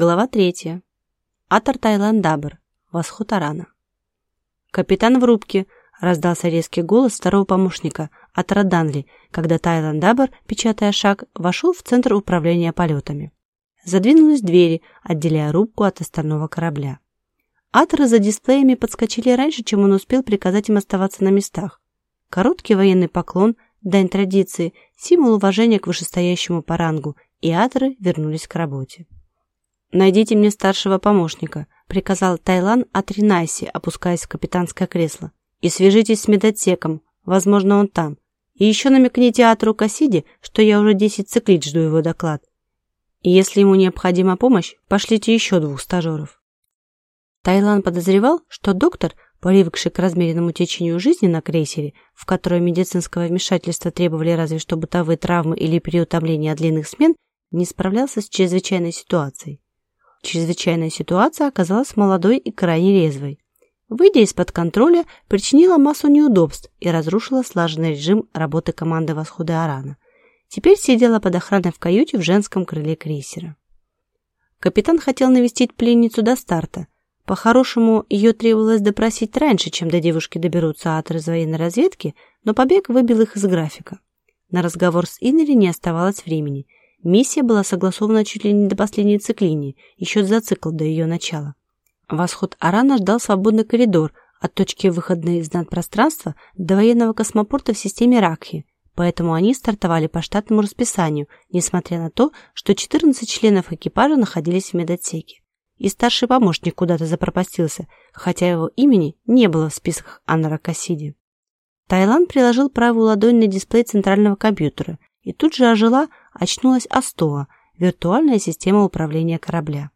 Глава третья. Атар Тайландабр. Восход Арана. «Капитан в рубке!» – раздался резкий голос второго помощника Атара Данли, когда Тайландабр, печатая шаг, вошел в центр управления полетами. Задвинулись двери, отделяя рубку от остального корабля. Аторы за дисплеями подскочили раньше, чем он успел приказать им оставаться на местах. Короткий военный поклон, дань традиции, символ уважения к вышестоящему по рангу, и аторы вернулись к работе. «Найдите мне старшего помощника», — приказал Тайлан Атринайси, опускаясь в капитанское кресло. «И свяжитесь с медотсеком. Возможно, он там. И еще намекните Атру Кассиди, что я уже десять циклит жду его доклад. И если ему необходима помощь, пошлите еще двух стажеров». Тайлан подозревал, что доктор, привыкший к размеренному течению жизни на крейсере, в которой медицинского вмешательства требовали разве что бытовые травмы или переутомление от длинных смен, не справлялся с чрезвычайной ситуацией. Чрезвычайная ситуация оказалась молодой и крайне резвой. Выйдя из-под контроля, причинила массу неудобств и разрушила слаженный режим работы команды «Восхода Арана». Теперь сидела под охраной в каюте в женском крыле крейсера. Капитан хотел навестить пленницу до старта. По-хорошему, ее требовалось допросить раньше, чем до девушки доберутся из военной разведки, но побег выбил их из графика. На разговор с Иннери не оставалось времени – Миссия была согласована чуть ли не до последней циклини, еще за цикл до ее начала. Восход Арана ждал свободный коридор от точки выхода из надпространства до военного космопорта в системе Ракхи, поэтому они стартовали по штатному расписанию, несмотря на то, что 14 членов экипажа находились в медотсеке. И старший помощник куда-то запропастился, хотя его имени не было в списках Аннара Кассиди. Таиланд приложил правую ладонь на дисплей центрального компьютера и тут же ожила, очнулась Астоа, виртуальная система управления корабля.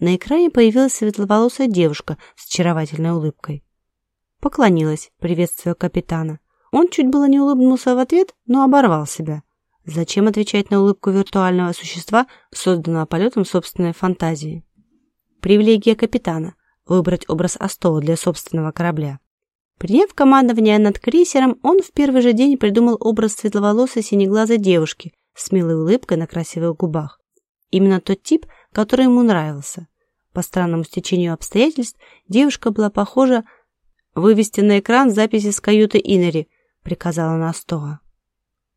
На экране появилась светловолосая девушка с очаровательной улыбкой. Поклонилась, приветствуя капитана. Он чуть было не улыбнулся в ответ, но оборвал себя. Зачем отвечать на улыбку виртуального существа, созданного полетом собственной фантазии? Привилегия капитана – выбрать образ Астоа для собственного корабля. Приняв командование над крейсером, он в первый же день придумал образ светловолосой синеглазой девушки с милой улыбкой на красивых губах. Именно тот тип, который ему нравился. По странному стечению обстоятельств, девушка была похожа «Вывести на экран записи с каюты Иннери», — приказала Настоа.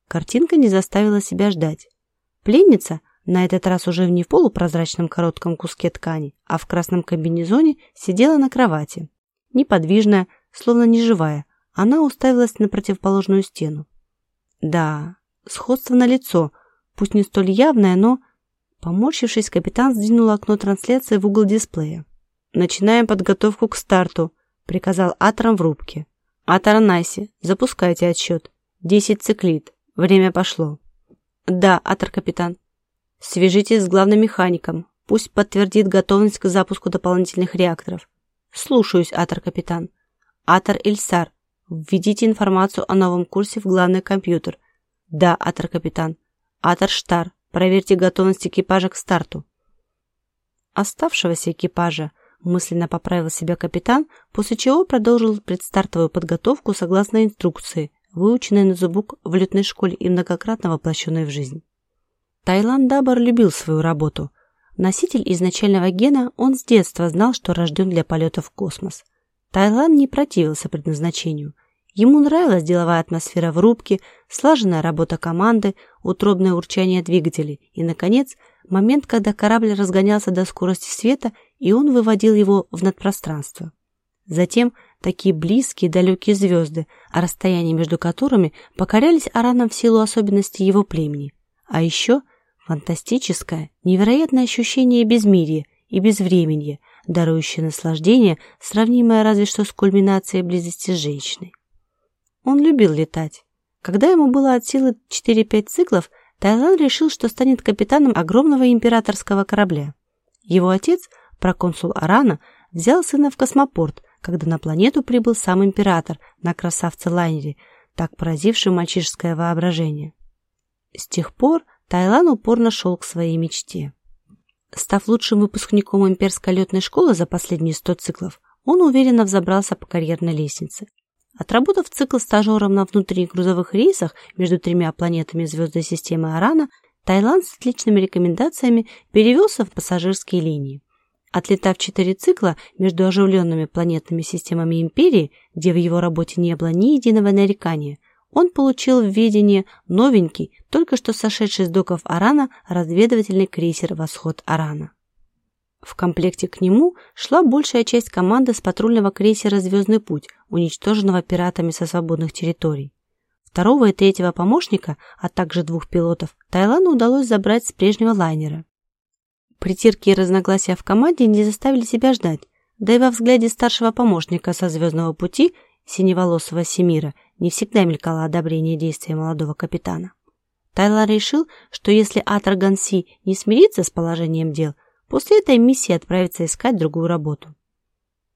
Картинка не заставила себя ждать. Пленница, на этот раз уже не в полупрозрачном коротком куске ткани, а в красном комбинезоне, сидела на кровати. Неподвижная, словно неживая, она уставилась на противоположную стену. Да, сходство на лицо, пусть не столь явное, но... Поморщившись, капитан сдвинул окно трансляции в угол дисплея. «Начинаем подготовку к старту», — приказал Атором в рубке. «Атор Найси, запускайте отсчет. Десять циклит. Время пошло». «Да, Атор-капитан». «Свяжитесь с главным механиком. Пусть подтвердит готовность к запуску дополнительных реакторов». «Слушаюсь, Атор-капитан». Атор Ильсар, введите информацию о новом курсе в главный компьютер. Да, Атор-капитан. Атор Штар, проверьте готовность экипажа к старту. Оставшегося экипажа мысленно поправил себя капитан, после чего продолжил предстартовую подготовку согласно инструкции, выученной на зубок в летной школе и многократно воплощенной в жизнь. Тайланд Дабар любил свою работу. Носитель изначального гена, он с детства знал, что рожден для полета в космос. Тайлан не противился предназначению. Ему нравилась деловая атмосфера в рубке, слаженная работа команды, утробное урчание двигателей и, наконец, момент, когда корабль разгонялся до скорости света, и он выводил его в надпространство. Затем такие близкие далекие звезды, а расстояния между которыми покорялись Аранам в силу особенностей его племени. А еще фантастическое, невероятное ощущение безмирия и безвременья – дарующее наслаждение, сравнимое разве что с кульминацией близости с женщиной. Он любил летать. Когда ему было от силы 4-5 циклов, Тайлан решил, что станет капитаном огромного императорского корабля. Его отец, проконсул Арана, взял сына в космопорт, когда на планету прибыл сам император на красавце-лайнере, так поразивший мальчишеское воображение. С тех пор Тайлан упорно шел к своей мечте. Став лучшим выпускником имперской летной школы за последние 100 циклов, он уверенно взобрался по карьерной лестнице. Отработав цикл стажером на внутренних грузовых рейсах между тремя планетами звездной системы Арана, Таиланд с отличными рекомендациями перевелся в пассажирские линии. Отлетав четыре цикла между оживленными планетными системами Империи, где в его работе не было ни единого нарекания, он получил в ведение новенький, только что сошедший с доков Арана, разведывательный крейсер «Восход Арана». В комплекте к нему шла большая часть команды с патрульного крейсера «Звездный путь», уничтоженного пиратами со свободных территорий. Второго и третьего помощника, а также двух пилотов, Тайлану удалось забрать с прежнего лайнера. Притирки и разногласия в команде не заставили себя ждать, да и во взгляде старшего помощника со «Звездного пути» синеволосого Семира не всегда мелькало одобрение действия молодого капитана. Тайлар решил, что если Атр Ганси не смирится с положением дел, после этой миссии отправится искать другую работу.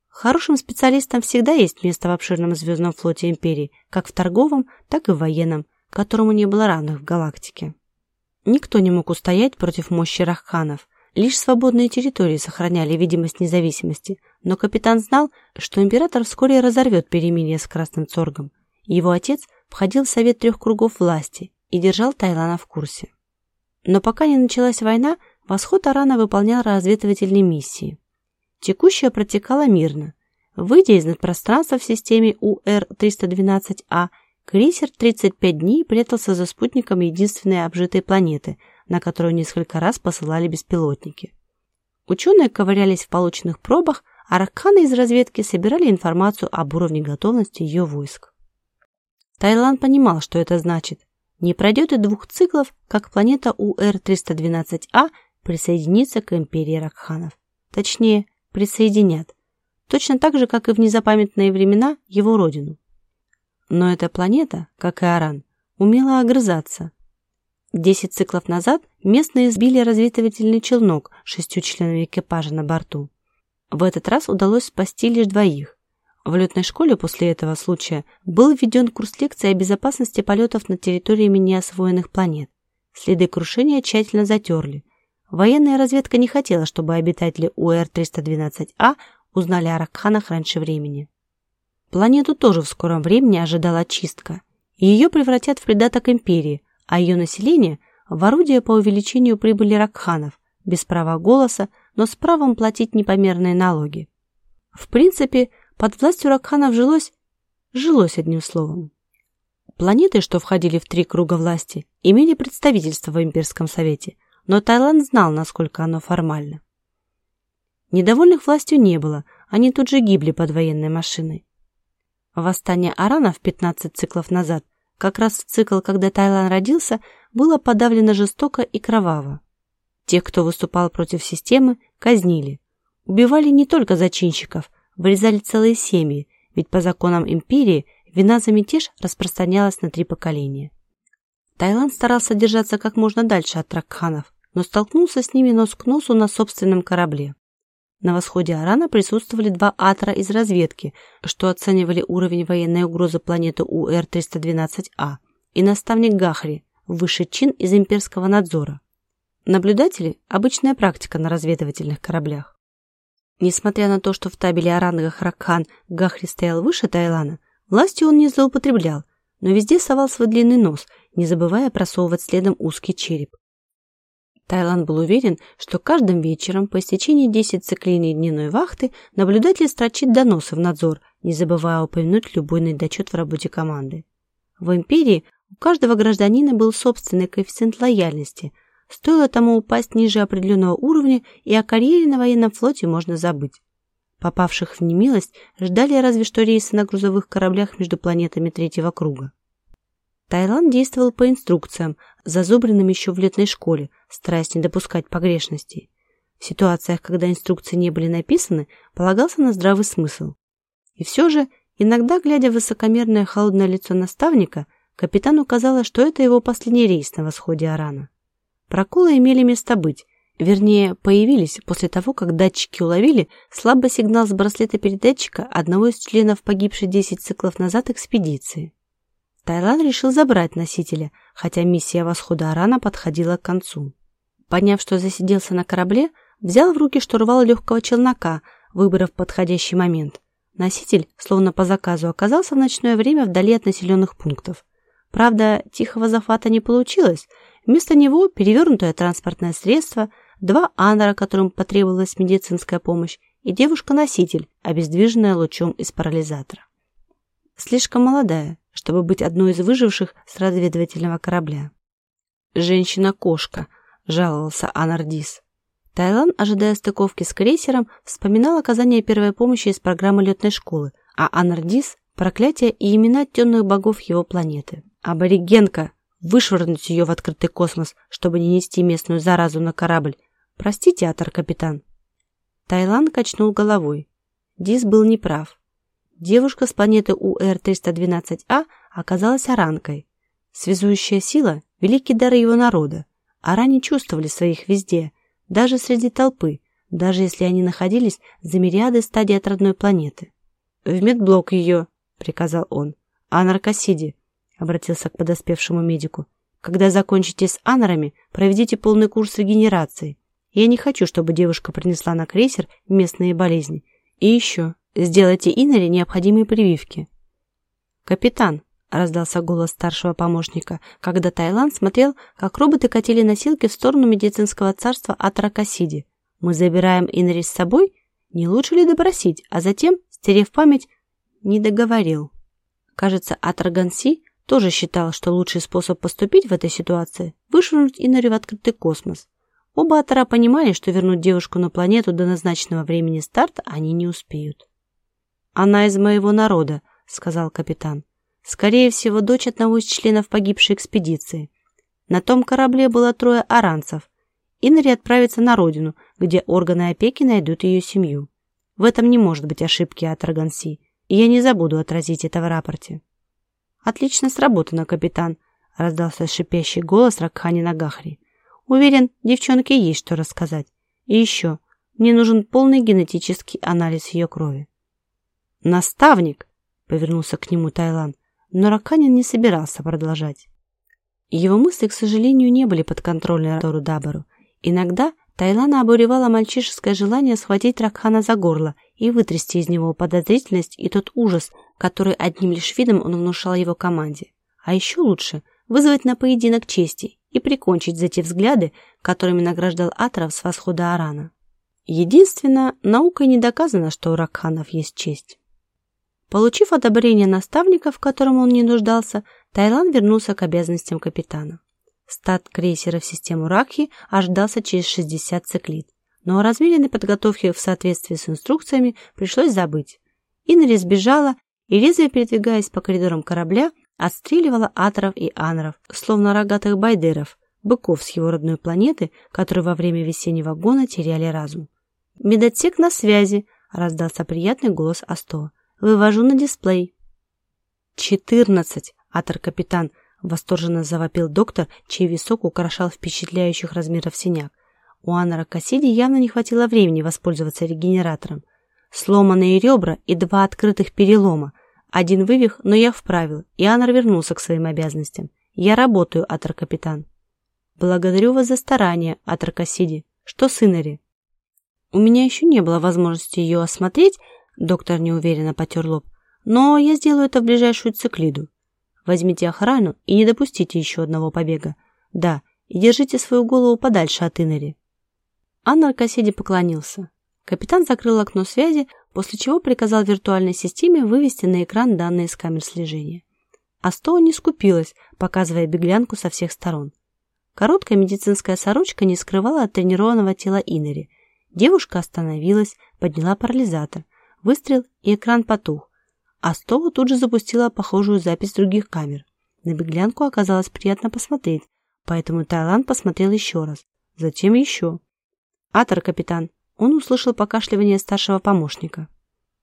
Хорошим специалистам всегда есть место в обширном звездном флоте Империи, как в торговом, так и в военном, которому не было равных в галактике. Никто не мог устоять против мощи рахханов – Лишь свободные территории сохраняли видимость независимости, но капитан знал, что император вскоре разорвет перемирие с Красным Цоргом. Его отец входил в совет трех кругов власти и держал Тайлана в курсе. Но пока не началась война, восход Арана выполнял разведывательные миссии. Текущая протекала мирно. Выйдя из надпространства в системе УР-312А, крейсер 35 дней прятался за спутником единственной обжитой планеты – на которую несколько раз посылали беспилотники. Ученые ковырялись в полученных пробах, а ракханы из разведки собирали информацию об уровне готовности ее войск. Таиланд понимал, что это значит. Не пройдет и двух циклов, как планета УР-312А присоединится к империи Ракханов. Точнее, присоединят. Точно так же, как и в незапамятные времена его родину. Но эта планета, как и Аран, умела огрызаться, Десять циклов назад местные сбили разведывательный челнок с шестью членами экипажа на борту. В этот раз удалось спасти лишь двоих. В летной школе после этого случая был введен курс лекций о безопасности полетов на территориями неосвоенных планет. Следы крушения тщательно затерли. Военная разведка не хотела, чтобы обитатели УР-312А узнали о Ракханах раньше времени. Планету тоже в скором времени ожидала чистка. Ее превратят в придаток империи, а ее население в орудие по увеличению прибыли ракханов, без права голоса, но с правом платить непомерные налоги. В принципе, под властью ракханов жилось, жилось одним словом. Планеты, что входили в три круга власти, имели представительство в Имперском Совете, но Таиланд знал, насколько оно формально. Недовольных властью не было, они тут же гибли под военной машиной. Восстание аранов 15 циклов назад как раз в цикл, когда Тайлан родился, было подавлено жестоко и кроваво. Тех, кто выступал против системы, казнили. Убивали не только зачинщиков, вырезали целые семьи, ведь по законам империи вина за мятеж распространялась на три поколения. Таиланд старался держаться как можно дальше от Ракханов, но столкнулся с ними нос к носу на собственном корабле. На восходе Арана присутствовали два атра из разведки, что оценивали уровень военной угрозы планеты УР-312А, и наставник Гахри, высший чин из имперского надзора. Наблюдатели – обычная практика на разведывательных кораблях. Несмотря на то, что в табеле о рангах Ракхан Гахри стоял выше Тайлана, властью он не злоупотреблял, но везде совал свой длинный нос, не забывая просовывать следом узкий череп. Тайланд был уверен, что каждым вечером по истечении 10 циклиний дневной вахты наблюдатель строчит доносы в надзор, не забывая упомянуть любой недочет в работе команды. В империи у каждого гражданина был собственный коэффициент лояльности. Стоило тому упасть ниже определенного уровня, и о карьере на военном флоте можно забыть. Попавших в немилость ждали разве что рейсы на грузовых кораблях между планетами третьего круга. Таиланд действовал по инструкциям, зазубренным еще в летной школе, стараясь не допускать погрешностей. В ситуациях, когда инструкции не были написаны, полагался на здравый смысл. И все же, иногда, глядя в высокомерное холодное лицо наставника, капитану казалось, что это его последний рейс на восходе Арана. Проколы имели место быть, вернее, появились после того, как датчики уловили слабый сигнал с браслета передатчика одного из членов погибшей 10 циклов назад экспедиции. Тайлан решил забрать носителя, хотя миссия восхода Арана подходила к концу. Поняв, что засиделся на корабле, взял в руки штурвал легкого челнока, выбрав подходящий момент. Носитель, словно по заказу, оказался в ночное время вдали от населенных пунктов. Правда, тихого захвата не получилось. Вместо него перевернутое транспортное средство, два анора, которым потребовалась медицинская помощь, и девушка-носитель, обездвиженная лучом из парализатора. Слишком молодая, чтобы быть одной из выживших с разведывательного корабля. «Женщина-кошка», — жаловался Анардис. Тайлан, ожидая стыковки с крейсером, вспоминал оказание первой помощи из программы летной школы, а Анардис – проклятие и имена темных богов его планеты. Аборигенка! Вышвырнуть ее в открытый космос, чтобы не нести местную заразу на корабль. Простите, атор-капитан. Тайлан качнул головой. Дис был неправ. Девушка с планеты УР-312А оказалась оранкой. Связующая сила – великий дар его народа. Аране чувствовали своих везде, даже среди толпы, даже если они находились за мириады стадий от родной планеты. «В медблок ее», — приказал он. «Анар Кассиди», — обратился к подоспевшему медику. «Когда закончите с анорами, проведите полный курс регенерации. Я не хочу, чтобы девушка принесла на крейсер местные болезни. И еще, сделайте Инаре необходимые прививки». «Капитан», — раздался голос старшего помощника, когда Таиланд смотрел, как роботы катили носилки в сторону медицинского царства от Ракасиди. «Мы забираем Инари с собой? Не лучше ли допросить, а затем, стерев память, не договорил?» Кажется, Атраганси тоже считал, что лучший способ поступить в этой ситуации – вышвырнуть Инари в открытый космос. Оба Атара понимали, что вернуть девушку на планету до назначенного времени старта они не успеют. «Она из моего народа», – сказал капитан. Скорее всего, дочь одного из членов погибшей экспедиции. На том корабле было трое аранцев. Инри отправится на родину, где органы опеки найдут ее семью. В этом не может быть ошибки от Раганси, и я не забуду отразить это в рапорте. «Отлично сработано, капитан», — раздался шипящий голос Ракхани Нагахри. «Уверен, девчонке есть что рассказать. И еще, мне нужен полный генетический анализ ее крови». «Наставник!» — повернулся к нему Тайланд. Но Раканин не собирался продолжать. Его мысли, к сожалению, не были подконтрольны Тору Дабару. Иногда Тайлана обуревала мальчишеское желание схватить Ракхана за горло и вытрясти из него подозрительность и тот ужас, который одним лишь видом он внушал его команде. А еще лучше вызвать на поединок чести и прикончить за те взгляды, которыми награждал Атров с восхода Арана. Единственно, наукой не доказано, что у Ракханов есть честь. Получив одобрение наставника, в котором он не нуждался, Тайлан вернулся к обязанностям капитана. Стат крейсера в систему Ракхи ожидался через 60 циклит, но о размеренной подготовке в соответствии с инструкциями пришлось забыть. Инри сбежала и, резве передвигаясь по коридорам корабля, отстреливала аторов и анров, словно рогатых байдеров, быков с его родной планеты, которые во время весеннего гона теряли разум. «Медотсек на связи!» — раздался приятный голос Асто. Вывожу на дисплей. «Четырнадцать!» — атор-капитан восторженно завопил доктор, чей висок украшал впечатляющих размеров синяк. У Аннера Кассиди явно не хватило времени воспользоваться регенератором. Сломанные ребра и два открытых перелома. Один вывих, но я вправил, и Аннер вернулся к своим обязанностям. Я работаю, атор-капитан. Благодарю вас за старание, атор Кассиди. Что с Иннери? У меня еще не было возможности ее осмотреть, Доктор неуверенно потер лоб. Но я сделаю это в ближайшую циклиду. Возьмите охрану и не допустите еще одного побега. Да, и держите свою голову подальше от Иннери. Анна Аркасиди поклонился. Капитан закрыл окно связи, после чего приказал виртуальной системе вывести на экран данные с камер слежения. Астоа не скупилась, показывая беглянку со всех сторон. Короткая медицинская сорочка не скрывала от тренированного тела Иннери. Девушка остановилась, подняла парализатор – Выстрел, и экран потух. А Стоу тут же запустила похожую запись других камер. На беглянку оказалось приятно посмотреть, поэтому Таиланд посмотрел еще раз. Затем еще. «Атор, капитан!» Он услышал покашливание старшего помощника.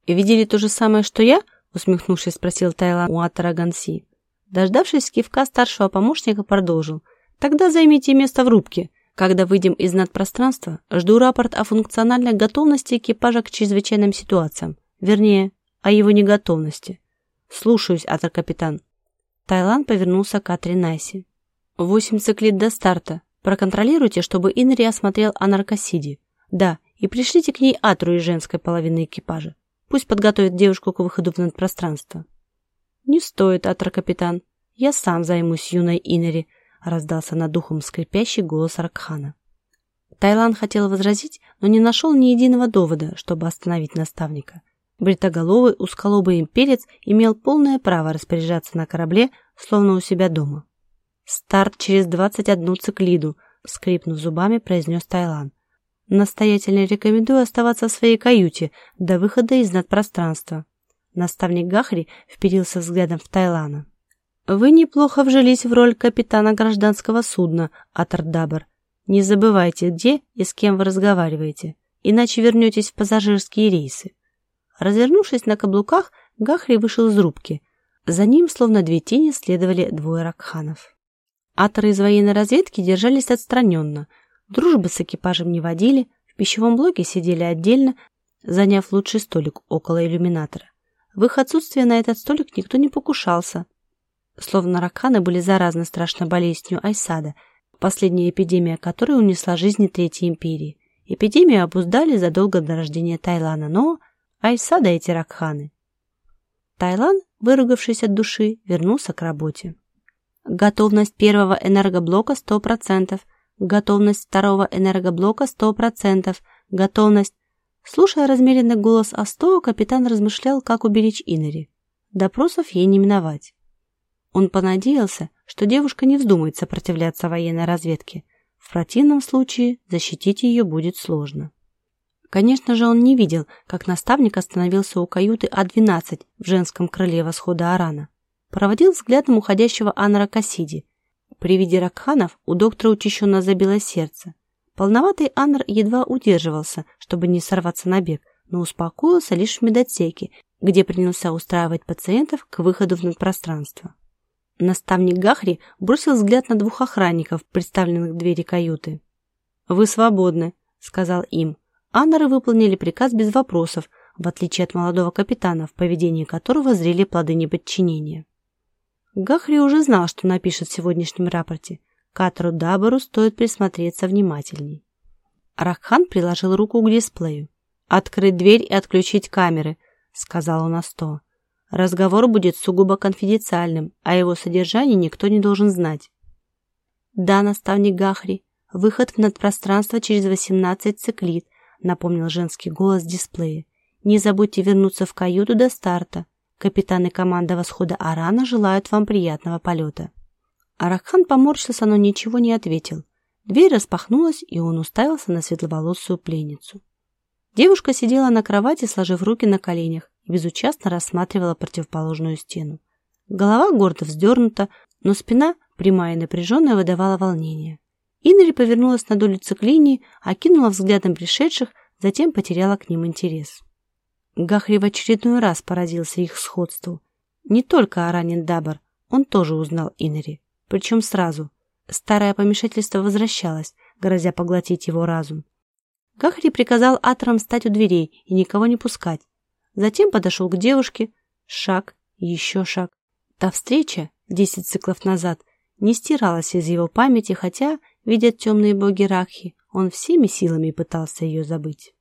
«И видели то же самое, что я?» усмехнувшись, спросил Тайлан у Атора Ганси. Дождавшись кивка старшего помощника, продолжил. «Тогда займите место в рубке. Когда выйдем из надпространства, жду рапорт о функциональной готовности экипажа к чрезвычайным ситуациям. Вернее, о его неготовности. Слушаюсь, атор-капитан. Тайланд повернулся к Атри Найси. Восемь циклит до старта. Проконтролируйте, чтобы Инри осмотрел анаркосиди. Да, и пришлите к ней Атру из женской половины экипажа. Пусть подготовит девушку к выходу в надпространство. Не стоит, атор-капитан. Я сам займусь юной Инери, раздался над духом скрипящий голос Ракхана. Тайлан хотел возразить, но не нашел ни единого довода, чтобы остановить наставника. Бритоголовый узколобый имперец имел полное право распоряжаться на корабле, словно у себя дома. «Старт через двадцать одну циклиду», — скрипнув зубами, произнес Тайлан. «Настоятельно рекомендую оставаться в своей каюте до выхода из надпространства». Наставник Гахри вперился взглядом в Тайлана. «Вы неплохо вжились в роль капитана гражданского судна, Атардабр. Не забывайте, где и с кем вы разговариваете, иначе вернетесь в пассажирские рейсы». Развернувшись на каблуках, Гахри вышел из рубки. За ним, словно две тени, следовали двое ракханов. Аторы из военной разведки держались отстраненно, дружбы с экипажем не водили, в пищевом блоке сидели отдельно, заняв лучший столик около иллюминатора. В их отсутствие на этот столик никто не покушался, словно ракханы были заразны страшной болезнью Айсада, последняя эпидемия которой унесла жизни Третьей империи. Эпидемию обуздали задолго до рождения Тайлана, но Айсада эти ракханы. Тайлан, выругавшись от души, вернулся к работе. Готовность первого энергоблока 100%, готовность второго энергоблока 100%, готовность... Слушая размеренный голос Астова, капитан размышлял, как уберечь Иннери. Допросов ей не миновать. Он понадеялся, что девушка не вздумает сопротивляться военной разведке. В противном случае защитить ее будет сложно. Конечно же, он не видел, как наставник остановился у каюты А-12 в женском крыле восхода Арана. Проводил взглядом уходящего Анара Кассиди. При виде Ракханов у доктора учащенно забило сердце. Полноватый Анар едва удерживался, чтобы не сорваться на бег, но успокоился лишь в медотсеке, где принялся устраивать пациентов к выходу в надпространство. Наставник Гахри бросил взгляд на двух охранников, представленных к двери каюты. «Вы свободны», — сказал им. Аннеры выполнили приказ без вопросов, в отличие от молодого капитана, в поведении которого зрели плоды неподчинения. Гахри уже знал, что напишет в сегодняшнем рапорте. Катору Дабару стоит присмотреться внимательней. Раххан приложил руку к дисплею. «Открыть дверь и отключить камеры», — сказал он Асто. «Разговор будет сугубо конфиденциальным, а его содержании никто не должен знать». «Да, наставник Гахри, выход в надпространство через 18 циклит, напомнил женский голос дисплея. «Не забудьте вернуться в каюту до старта. Капитан и команда восхода Арана желают вам приятного полета». Аракхан поморщился, но ничего не ответил. Дверь распахнулась, и он уставился на светловолосую пленницу. Девушка сидела на кровати, сложив руки на коленях, и безучастно рассматривала противоположную стену. Голова гордо вздернута, но спина, прямая и напряженная, выдавала волнение. Иннери повернулась на к линии, окинула взглядом пришедших, затем потеряла к ним интерес. Гахри в очередной раз поразился их сходству. Не только Аранин Дабар, он тоже узнал Иннери, причем сразу. Старое помешательство возвращалось, грозя поглотить его разум. Гахри приказал Аторам стать у дверей и никого не пускать. Затем подошел к девушке. Шаг, еще шаг. Та встреча, десять циклов назад, не стиралась из его памяти, хотя видят темные боги Ракхи, он всеми силами пытался ее забыть.